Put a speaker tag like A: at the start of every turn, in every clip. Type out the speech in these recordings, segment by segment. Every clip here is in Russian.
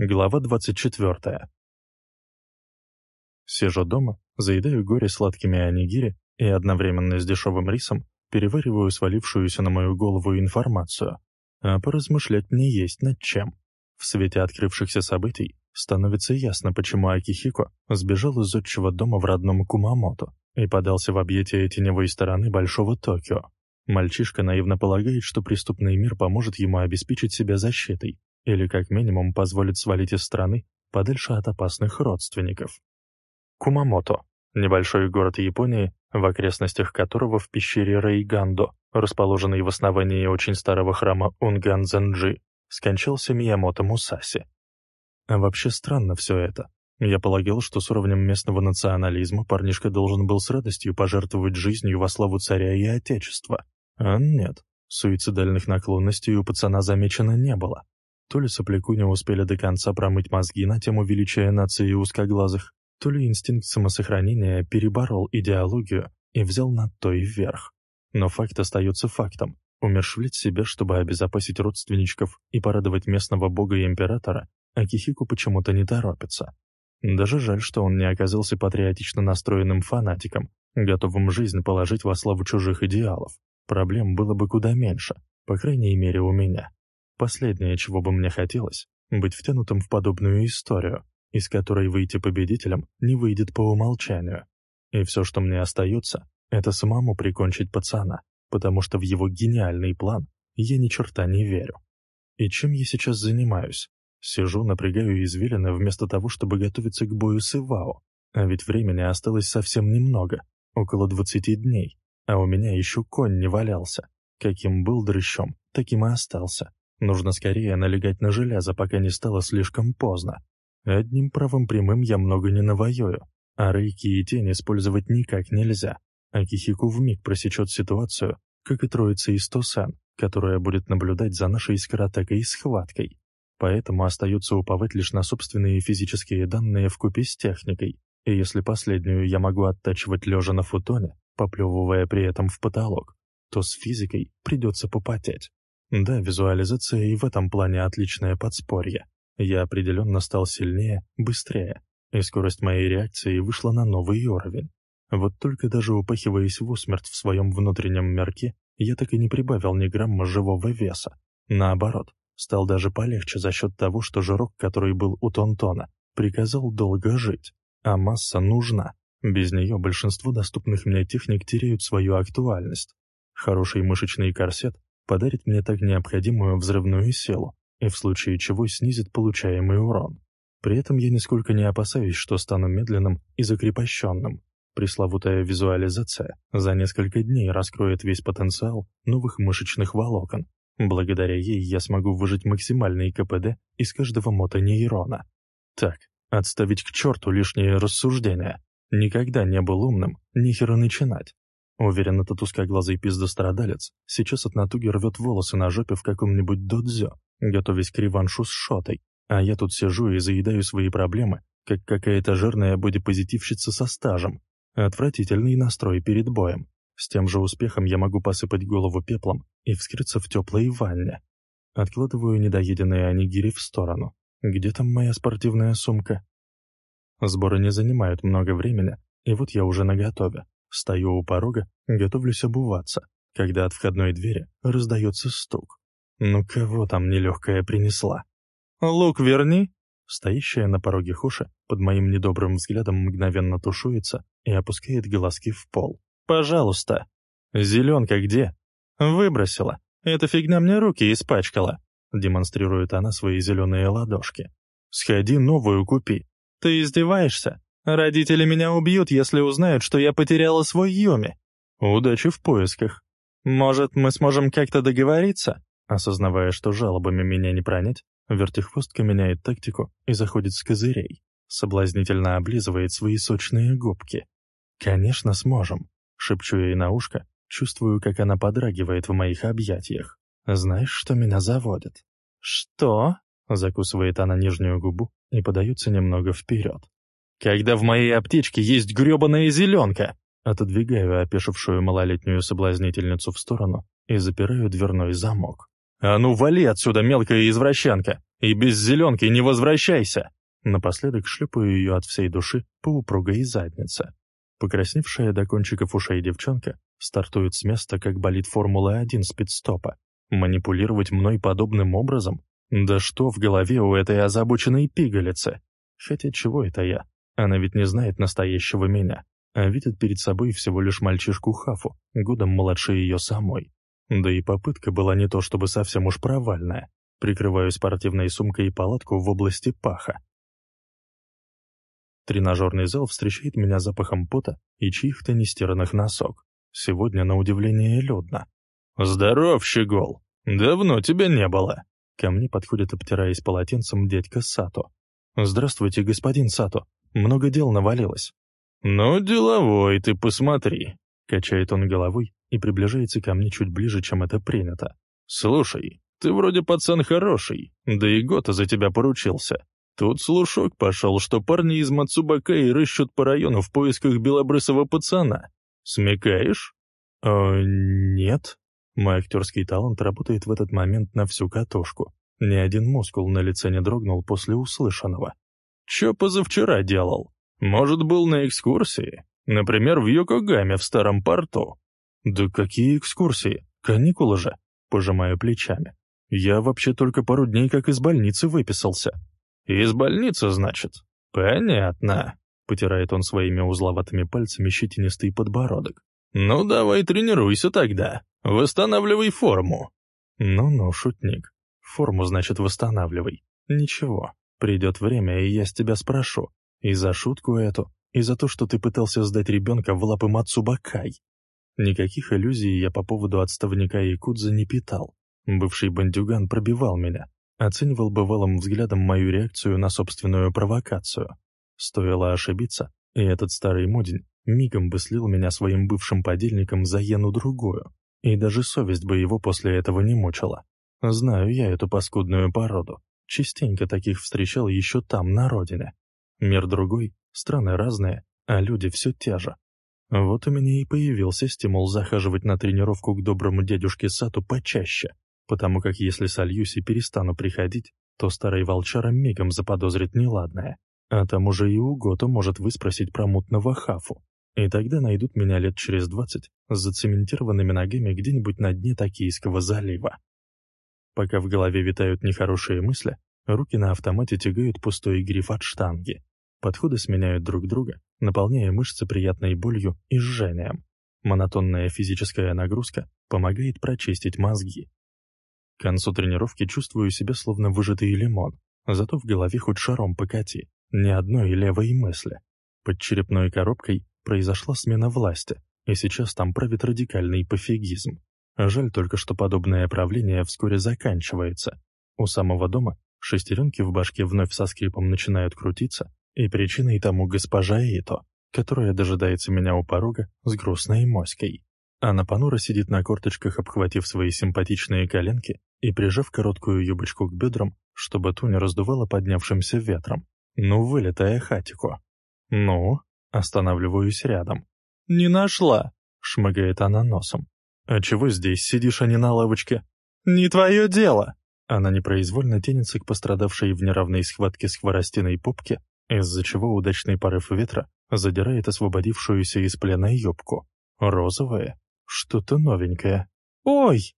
A: Глава 24. Сижу дома, заедаю горе сладкими анигири и одновременно с дешевым рисом перевариваю свалившуюся на мою голову информацию. А поразмышлять мне есть над чем. В свете открывшихся событий становится ясно, почему Акихико сбежал из отчего дома в родном Кумамото и подался в объятия теневой стороны Большого Токио. Мальчишка наивно полагает, что преступный мир поможет ему обеспечить себя защитой, или как минимум позволит свалить из страны подальше от опасных родственников. Кумамото – небольшой город Японии, в окрестностях которого в пещере Рейгандо, расположенной в основании очень старого храма Унганзенджи, скончался Миямото Мусаси. Вообще странно все это. Я полагал, что с уровнем местного национализма парнишка должен был с радостью пожертвовать жизнью во славу царя и отечества. А нет, суицидальных наклонностей у пацана замечено не было. То ли сопляку не успели до конца промыть мозги на тему величия нации узкоглазых, то ли инстинкт самосохранения переборол идеологию и взял над той вверх. Но факт остается фактом. Умершвлить себя, чтобы обезопасить родственничков и порадовать местного бога и императора, Акихику почему-то не торопится. Даже жаль, что он не оказался патриотично настроенным фанатиком, готовым жизнь положить во славу чужих идеалов. Проблем было бы куда меньше, по крайней мере у меня. Последнее, чего бы мне хотелось, быть втянутым в подобную историю, из которой выйти победителем не выйдет по умолчанию. И все, что мне остается, это самому прикончить пацана, потому что в его гениальный план я ни черта не верю. И чем я сейчас занимаюсь? Сижу, напрягаю извилины вместо того, чтобы готовиться к бою с Ивао. А ведь времени осталось совсем немного, около двадцати дней, а у меня еще конь не валялся. Каким был дрыщом, таким и остался. Нужно скорее налегать на железо, пока не стало слишком поздно. Одним правым прямым я много не навоюю, а рейки и тень использовать никак нельзя. А Кихику вмиг просечет ситуацию, как и троица из Тосан, которая будет наблюдать за нашей скоротекой и схваткой. Поэтому остается уповать лишь на собственные физические данные вкупе с техникой, и если последнюю я могу оттачивать лежа на футоне, поплевывая при этом в потолок, то с физикой придется попотеть. Да, визуализация и в этом плане отличное подспорье. Я определенно стал сильнее, быстрее, и скорость моей реакции вышла на новый уровень. Вот только даже упахиваясь в усмерть в своем внутреннем мерке, я так и не прибавил ни грамма живого веса. Наоборот, стал даже полегче за счет того, что жирок, который был у Тонтона, приказал долго жить. А масса нужна. Без нее большинство доступных мне техник теряют свою актуальность. Хороший мышечный корсет подарит мне так необходимую взрывную силу и в случае чего снизит получаемый урон. При этом я нисколько не опасаюсь, что стану медленным и закрепощенным. Пресловутая визуализация за несколько дней раскроет весь потенциал новых мышечных волокон. Благодаря ей я смогу выжать максимальный КПД из каждого мотонейрона. Так, отставить к черту лишние рассуждения. Никогда не был умным, нихера начинать. Уверен, этот узкоглазый пиздострадалец сейчас от натуги рвет волосы на жопе в каком-нибудь додзё, готовясь к реваншу с шотой, а я тут сижу и заедаю свои проблемы, как какая-то жирная бодипозитивщица со стажем. Отвратительный настрой перед боем. С тем же успехом я могу посыпать голову пеплом и вскрыться в теплой ванне. Откладываю недоеденные анигири в сторону. Где там моя спортивная сумка? Сборы не занимают много времени, и вот я уже наготове. Стою у порога, готовлюсь обуваться, когда от входной двери раздается стук. Ну кого там нелегкая принесла? «Лук верни!» Стоящая на пороге Хуша под моим недобрым взглядом мгновенно тушуется и опускает глазки в пол. «Пожалуйста!» «Зеленка где?» «Выбросила. Эта фигня мне руки испачкала», демонстрирует она свои зеленые ладошки. «Сходи новую купи». «Ты издеваешься? Родители меня убьют, если узнают, что я потеряла свой Юми. Удачи в поисках. Может, мы сможем как-то договориться? Осознавая, что жалобами меня не пронять, вертихвостка меняет тактику и заходит с козырей. Соблазнительно облизывает свои сочные губки. «Конечно, сможем», — шепчу ей на ушко, чувствую, как она подрагивает в моих объятиях. «Знаешь, что меня заводит?» «Что?» — закусывает она нижнюю губу и подается немного вперед когда в моей аптечке есть грёбаная зеленка!» Отодвигаю опешившую малолетнюю соблазнительницу в сторону и запираю дверной замок. «А ну, вали отсюда, мелкая извращенка! И без зеленки не возвращайся!» Напоследок шлепаю ее от всей души по упругой заднице. Покрасневшая до кончиков ушей девчонка стартует с места, как болит Формула-1 спидстопа. Манипулировать мной подобным образом? Да что в голове у этой озабоченной пигалицы? Хотя чего это я? Она ведь не знает настоящего меня, а видит перед собой всего лишь мальчишку Хафу, годом младше ее самой. Да и попытка была не то чтобы совсем уж провальная. Прикрываю спортивной сумкой и палатку в области паха. Тренажерный зал встречает меня запахом пота и чьих-то нестиранных носок. Сегодня, на удивление, людно. «Здоров, щегол! Давно тебя не было!» Ко мне подходит, обтираясь полотенцем, дядька Сато. «Здравствуйте, господин Сато. Много дел навалилось». «Ну, деловой ты посмотри», — качает он головой и приближается ко мне чуть ближе, чем это принято. «Слушай, ты вроде пацан хороший, да и Гота за тебя поручился. Тут слушок пошел, что парни из Мацубакаи рыщут по району в поисках белобрысого пацана. Смекаешь?» «Э, нет». Мой актерский талант работает в этот момент на всю катушку. Ни один мускул на лице не дрогнул после услышанного. «Чё позавчера делал? Может, был на экскурсии? Например, в Йокогаме в старом порту?» «Да какие экскурсии? Каникулы же!» Пожимаю плечами. «Я вообще только пару дней как из больницы выписался». «Из больницы, значит?» «Понятно», — потирает он своими узловатыми пальцами щетинистый подбородок. «Ну, давай тренируйся тогда. Восстанавливай форму». «Ну-ну, шутник. Форму, значит, восстанавливай. Ничего, придет время, и я с тебя спрошу. И за шутку эту, и за то, что ты пытался сдать ребенка в лапы Мацубакай. Никаких иллюзий я по поводу отставника Якудза не питал. Бывший бандюган пробивал меня, оценивал бывалым взглядом мою реакцию на собственную провокацию. Стоило ошибиться, и этот старый модень мигом бы слил меня своим бывшим подельником за ену-другую, и даже совесть бы его после этого не мучила. Знаю я эту паскудную породу, частенько таких встречал еще там, на родине. Мир другой, страны разные, а люди все те же. Вот у меня и появился стимул захаживать на тренировку к доброму дядюшке Сату почаще, потому как если сольюсь и перестану приходить, то старый волчара мигом заподозрит неладное. А там уже и у Гота может выспросить про мутного хафу. И тогда найдут меня лет через двадцать с зацементированными ногами где-нибудь на дне Токийского залива. Пока в голове витают нехорошие мысли, руки на автомате тягают пустой гриф от штанги. Подходы сменяют друг друга, наполняя мышцы приятной болью и жжением. Монотонная физическая нагрузка помогает прочистить мозги. К концу тренировки чувствую себя словно выжатый лимон, зато в голове хоть шаром покати, ни одной левой мысли. Под черепной коробкой произошла смена власти, и сейчас там правит радикальный пофигизм. Жаль только, что подобное правление вскоре заканчивается. У самого дома шестеренки в башке вновь со скрипом начинают крутиться, и причиной тому госпожа Ито, которая дожидается меня у порога с грустной моськой. Она понуро сидит на корточках, обхватив свои симпатичные коленки и прижав короткую юбочку к бедрам, чтобы ту не раздувала поднявшимся ветром. Ну, вылетая хатико. Ну, останавливаюсь рядом. «Не нашла!» — шмыгает она носом. «А чего здесь сидишь, а не на лавочке?» «Не твое дело!» Она непроизвольно тянется к пострадавшей в неравной схватке с хворостиной попке из-за чего удачный порыв ветра задирает освободившуюся из плена юбку. Розовая, что-то новенькое. «Ой!»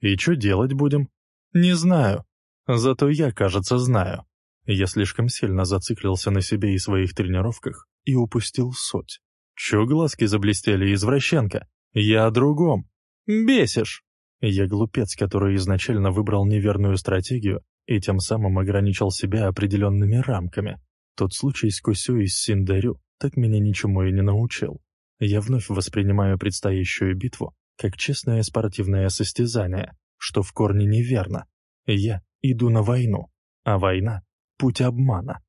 A: «И что делать будем?» «Не знаю. Зато я, кажется, знаю». Я слишком сильно зациклился на себе и своих тренировках и упустил суть. Чё глазки заблестели, извращенка? Я о другом. Бесишь. Я глупец, который изначально выбрал неверную стратегию и тем самым ограничил себя определенными рамками. Тот случай с Кусю и с Синдарю так меня ничему и не научил. Я вновь воспринимаю предстоящую битву как честное спортивное состязание, что в корне неверно. Я иду на войну, а война — путь обмана.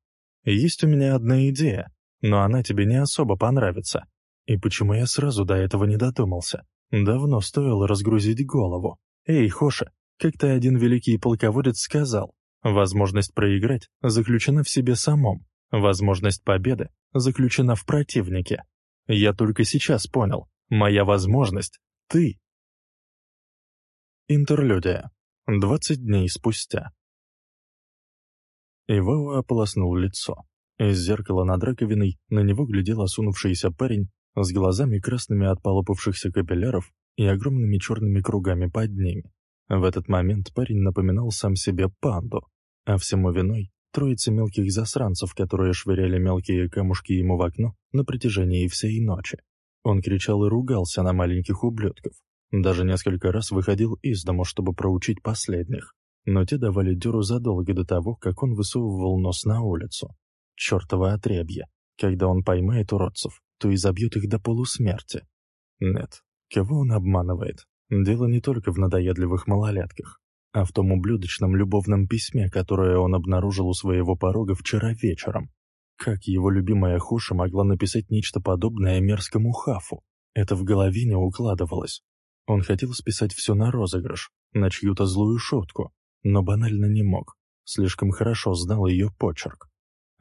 A: Есть у меня одна идея, но она тебе не особо понравится. И почему я сразу до этого не додумался? Давно стоило разгрузить голову. Эй, Хоша, как-то один великий полководец сказал, возможность проиграть заключена в себе самом, Возможность победы заключена в противнике. Я только сейчас понял. Моя возможность — ты. Интерлюдия. 20 дней спустя. Ивао ополоснул лицо. Из зеркала над раковиной на него глядел осунувшийся парень с глазами красными от полопавшихся капилляров и огромными черными кругами под ними. В этот момент парень напоминал сам себе панду, а всему виной троица мелких засранцев, которые швыряли мелкие камушки ему в окно на протяжении всей ночи. Он кричал и ругался на маленьких ублюдков. Даже несколько раз выходил из дому, чтобы проучить последних. Но те давали дёру задолго до того, как он высовывал нос на улицу. Чёртово отребье. Когда он поймает уродцев, то и забьет их до полусмерти. Нет, кого он обманывает? Дело не только в надоедливых малолетках а в том ублюдочном любовном письме, которое он обнаружил у своего порога вчера вечером. Как его любимая Хуша могла написать нечто подобное мерзкому Хафу? Это в голове не укладывалось. Он хотел списать все на розыгрыш, на чью-то злую шутку, но банально не мог. Слишком хорошо знал ее почерк.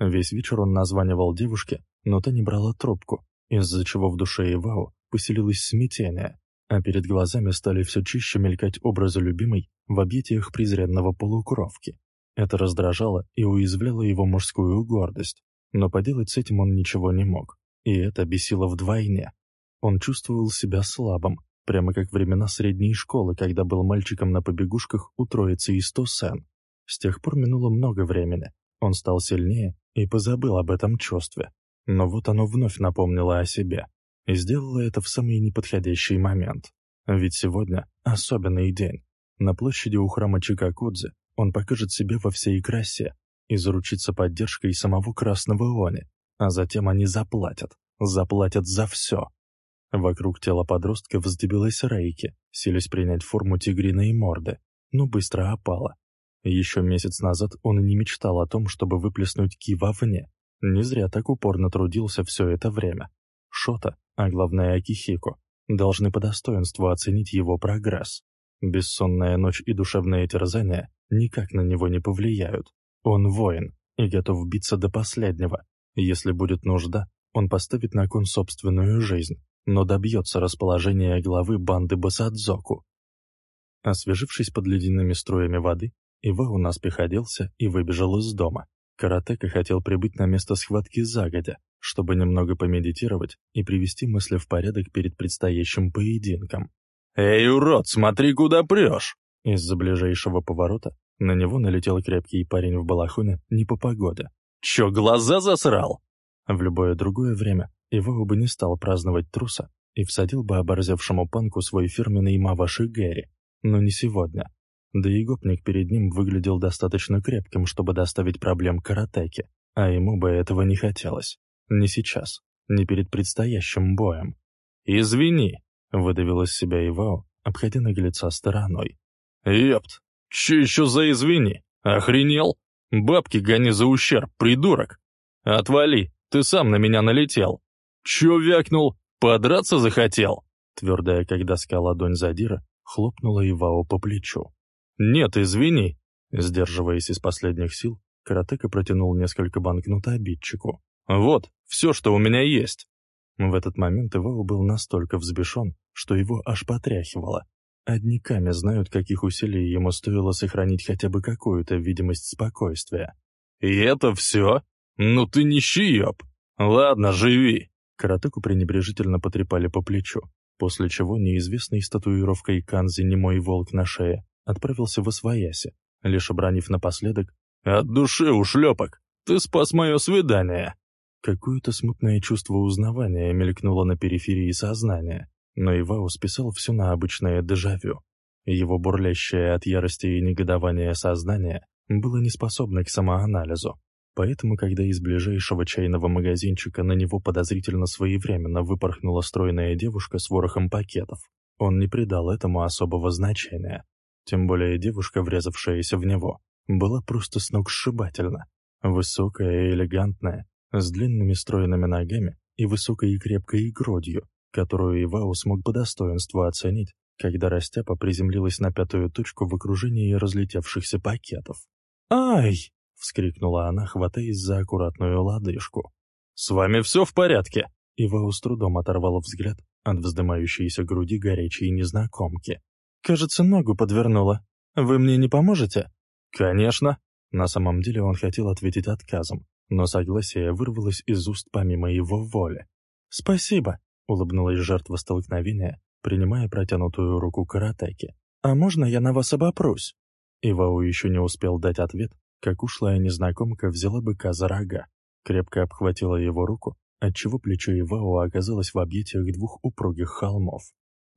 A: Весь вечер он названивал девушке, но та не брала трубку, из-за чего в душе Ивао поселилось смятение а перед глазами стали все чище мелькать образы любимой в объятиях презренного полукровки. Это раздражало и уязвляло его мужскую гордость, но поделать с этим он ничего не мог, и это бесило вдвойне. Он чувствовал себя слабым, прямо как времена средней школы, когда был мальчиком на побегушках у троицы из Тосен. С тех пор минуло много времени, он стал сильнее и позабыл об этом чувстве. Но вот оно вновь напомнило о себе. И сделала это в самый неподходящий момент. Ведь сегодня особенный день. На площади у храма Чикакудзе он покажет себя во всей красе и заручится поддержкой самого Красного Они, а затем они заплатят, заплатят за все. Вокруг тела подростка вздебилась Рейки, силясь принять форму тигриной морды, но быстро опала. Еще месяц назад он и не мечтал о том, чтобы выплеснуть ки вовне. Не зря так упорно трудился все это время. Шота а главное Акихико, должны по достоинству оценить его прогресс. Бессонная ночь и душевное терзание никак на него не повлияют. Он воин и готов биться до последнего. Если будет нужда, он поставит на кон собственную жизнь, но добьется расположения главы банды Басадзоку. Освежившись под ледяными струями воды, Ивау наспех оделся и выбежал из дома. Каратека хотел прибыть на место схватки загодя, чтобы немного помедитировать и привести мысли в порядок перед предстоящим поединком. «Эй, урод, смотри, куда прешь!» Из-за ближайшего поворота на него налетел крепкий парень в балахоне не по погоде. «Чё, глаза засрал?» В любое другое время его бы не стал праздновать труса и всадил бы оборзевшему панку свой фирменный Маваши Гэри, но не сегодня. Да и гопник перед ним выглядел достаточно крепким, чтобы доставить проблем каратеке, а ему бы этого не хотелось. Не сейчас, не перед предстоящим боем. «Извини», — выдавил из себя Ивао, обходя наглеца стороной. «Ёпт, чё еще за извини? Охренел? Бабки гони за ущерб, придурок! Отвали, ты сам на меня налетел! Чё вякнул? Подраться захотел?» Твердая, как доска ладонь задира, хлопнула Ивао по плечу. «Нет, извини!» Сдерживаясь из последних сил, Каратека протянул несколько банкнот обидчику. Вот, все, что у меня есть». В этот момент Ивао был настолько взбешен, что его аж потряхивало. Одни знают, каких усилий ему стоило сохранить хотя бы какую-то видимость спокойствия. «И это все? Ну ты нищиёб! Ладно, живи!» Каратеку пренебрежительно потрепали по плечу, после чего неизвестный с татуировкой Канзи немой волк на шее отправился в Освояси, лишь обронив напоследок «От души ушлепок! Ты спас мое свидание!» Какое-то смутное чувство узнавания мелькнуло на периферии сознания, но Ивао списал все на обычное дежавю. Его бурлящее от ярости и негодования сознание было неспособно к самоанализу, поэтому, когда из ближайшего чайного магазинчика на него подозрительно своевременно выпорхнула стройная девушка с ворохом пакетов, он не придал этому особого значения. Тем более девушка, врезавшаяся в него, была просто сногсшибательна. Высокая и элегантная, с длинными стройными ногами и высокой и крепкой грудью, которую Ивау смог по достоинству оценить, когда Растяпа приземлилась на пятую точку в окружении разлетевшихся пакетов. «Ай!» — вскрикнула она, хватаясь за аккуратную лодыжку. «С вами все в порядке?» Ивау с трудом оторвала взгляд от вздымающейся груди горячей незнакомки. «Кажется, ногу подвернула. Вы мне не поможете?» «Конечно. На самом деле он хотел ответить отказом, но согласие вырвалось из уст помимо его воли. «Спасибо», — улыбнулась жертва столкновения, принимая протянутую руку каратеки. «А можно я на вас обопрусь?» Ивау еще не успел дать ответ, как ушлая незнакомка взяла быка за рога, крепко обхватила его руку, отчего плечо Ивау оказалось в объятиях двух упругих холмов.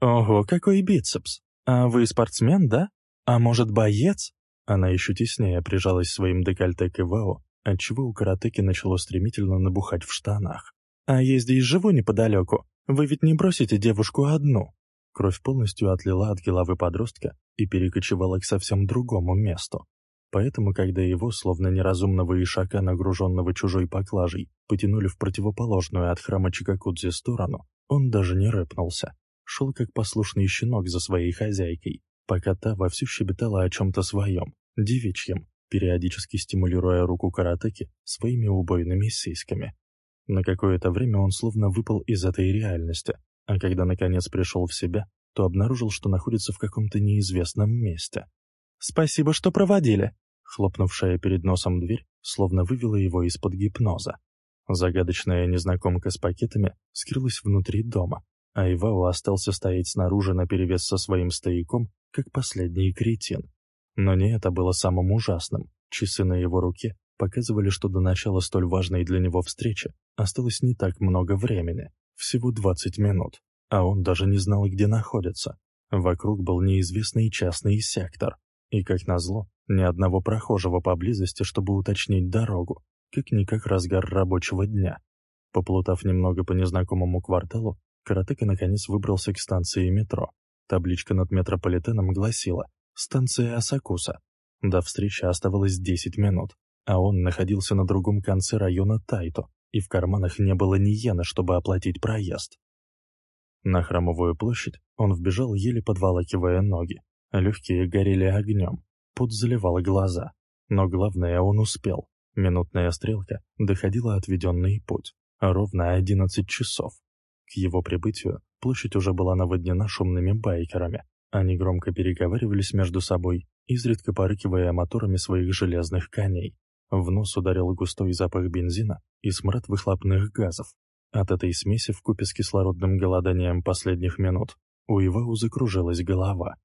A: «Ого, какой бицепс! А вы спортсмен, да? А может, боец?» Она еще теснее прижалась своим декольте к Ивау, отчего у каратеки начало стремительно набухать в штанах. «А я здесь живу неподалеку. Вы ведь не бросите девушку одну?» Кровь полностью отлила от головы подростка и перекочевала к совсем другому месту. Поэтому, когда его, словно неразумного ишака, нагруженного чужой поклажей, потянули в противоположную от храма Чикакудзе сторону, он даже не рэпнулся. Шел как послушный щенок за своей хозяйкой, пока та вовсю щебетала о чем-то своем, девичьем, периодически стимулируя руку каратеки своими убойными сиськами. На какое-то время он словно выпал из этой реальности, а когда наконец пришел в себя, то обнаружил, что находится в каком-то неизвестном месте. «Спасибо, что проводили!» Хлопнувшая перед носом дверь словно вывела его из-под гипноза. Загадочная незнакомка с пакетами скрылась внутри дома, а Ивао остался стоять снаружи наперевес со своим стояком, как последний кретин. Но не это было самым ужасным. Часы на его руке показывали, что до начала столь важной для него встречи осталось не так много времени, всего 20 минут, а он даже не знал, где находится. Вокруг был неизвестный частный сектор, и, как назло, ни одного прохожего поблизости, чтобы уточнить дорогу, как-никак разгар рабочего дня. Поплутав немного по незнакомому кварталу, Каратека наконец выбрался к станции метро. Табличка над метрополитеном гласила «Станция Асакуса». До встречи оставалось 10 минут, а он находился на другом конце района Тайто, и в карманах не было ни йена, чтобы оплатить проезд. На Храмовую площадь он вбежал, еле подволакивая ноги. Легкие горели огнем, пот заливал глаза. Но главное, он успел. Минутная стрелка доходила отведенный путь. Ровно 11 часов. К его прибытию площадь уже была наводнена шумными байкерами. Они громко переговаривались между собой, изредка порыкивая моторами своих железных коней. В нос ударил густой запах бензина и смрад выхлопных газов. От этой смеси вкупе с кислородным голоданием последних минут у Ивау закружилась голова.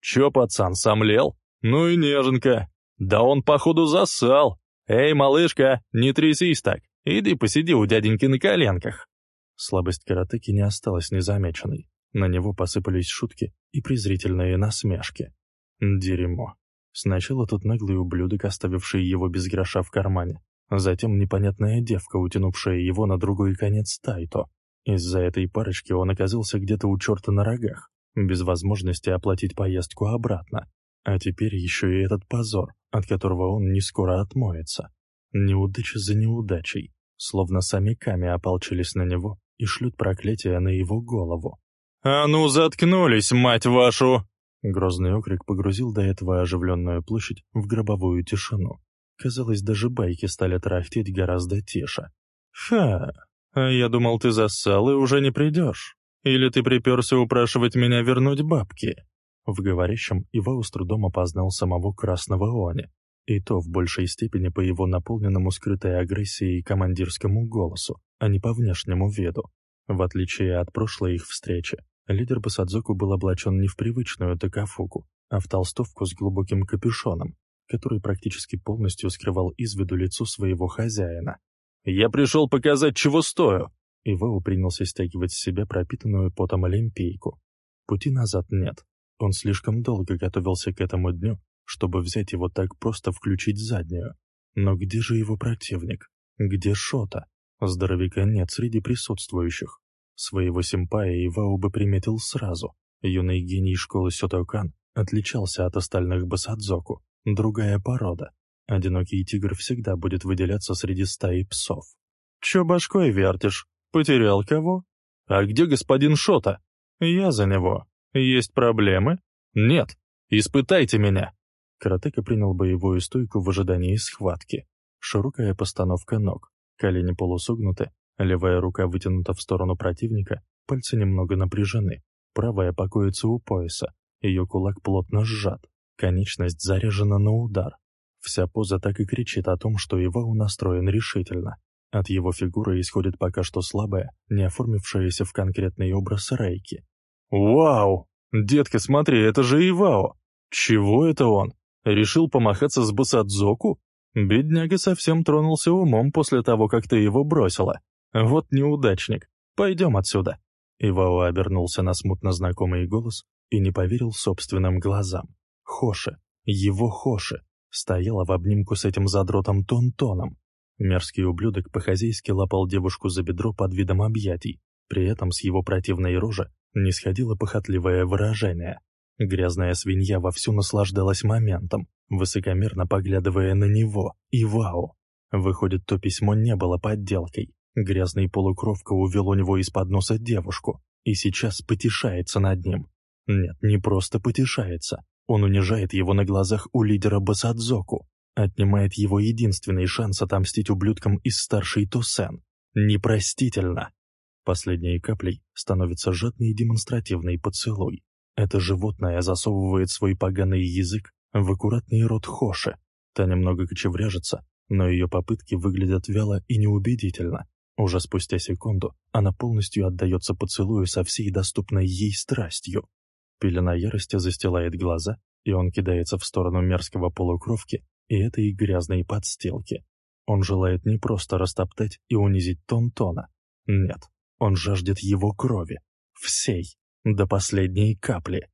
B: «Чё, пацан, сомлел? Ну и неженка. Да он, походу, засал. Эй, малышка, не трясись так. Иди посиди у дяденьки на коленках».
A: Слабость каратыки не осталась незамеченной. На него посыпались шутки и презрительные насмешки. Дерьмо. Сначала тот наглый ублюдок, оставивший его без гроша в кармане. Затем непонятная девка, утянувшая его на другой конец Тайто. Из-за этой парочки он оказался где-то у черта на рогах без возможности оплатить поездку обратно. А теперь еще и этот позор, от которого он не скоро отмоется. Неудача за неудачей, словно сами Ками ополчились на него и шлют проклятие на его голову.
B: «А ну заткнулись, мать вашу!»
A: Грозный окрик погрузил до этого оживленную площадь в гробовую тишину. Казалось, даже байки стали трахтеть гораздо тише.
B: «Ха, а я думал, ты зассал и уже не придешь». Или ты приперся упрашивать меня вернуть бабки?»
A: В говорящем Ивау с трудом опознал самого Красного Они, и то в большей степени по его наполненному скрытой агрессией командирскому голосу, а не по внешнему виду. В отличие от прошлой их встречи, лидер Басадзоку был облачен не в привычную такафуку, а в толстовку с глубоким капюшоном, который практически полностью скрывал из виду лицо своего хозяина.
B: «Я пришел показать, чего стою!»
A: и Вэу принялся стягивать с себя пропитанную потом олимпийку. Пути назад нет. Он слишком долго готовился к этому дню, чтобы взять его так просто включить заднюю. Но где же его противник? Где Шота? Здоровяка нет среди присутствующих. Своего симпая Ивау бы приметил сразу. Юный гений школы Сётокан отличался от остальных басадзоку. Другая порода. Одинокий тигр всегда будет выделяться среди стаи псов.
B: «Чё башкой вертишь?» Потерял кого? А где господин Шота? Я за него. Есть проблемы? Нет. Испытайте меня.
A: Каратека принял боевую стойку в ожидании схватки. Широкая постановка ног, колени полусогнуты, левая рука вытянута в сторону противника, пальцы немного напряжены, правая покоится у пояса, ее кулак плотно сжат, конечность заряжена на удар. Вся поза так и кричит о том, что Ивау настроен решительно. От его фигуры исходит пока что слабая, не оформившаяся в конкретный образ рейки.
B: «Вау! Детка, смотри, это же Ивао! Чего это он? Решил помахаться с Басадзоку? Бедняга совсем тронулся умом после того, как ты его бросила. Вот неудачник. Пойдем отсюда».
A: Ивао обернулся на смутно знакомый голос и не поверил собственным глазам. Хоши, его Хоши, стояла в обнимку с этим задротом Тон-Тоном. Мерзкий ублюдок по-хозяйски лапал девушку за бедро под видом объятий, при этом с его противной рожи не сходило похотливое выражение. Грязная свинья вовсю наслаждалась моментом, высокомерно поглядывая на него, и вау! Выходит, то письмо не было подделкой. Грязный полукровка увел у него из-под носа девушку и сейчас потешается над ним. Нет, не просто потешается. Он унижает его на глазах у лидера Басадзоку, отнимает его единственный шанс отомстить ублюдкам из старшей Тусен. Непростительно. Последней каплей становится жадный демонстративный поцелуй. Это животное засовывает свой поганый язык в аккуратный рот Хоши. Та немного кочевряжется, но ее попытки выглядят вяло и неубедительно. Уже спустя секунду она полностью отдается поцелую со всей доступной ей страстью. Пелена ярости застилает глаза, и он кидается в сторону мерзкого полукровки и этой грязной подстилки. Он желает не просто растоптать и унизить Тон-Тона. Нет, он жаждет его крови. Всей. До последней капли.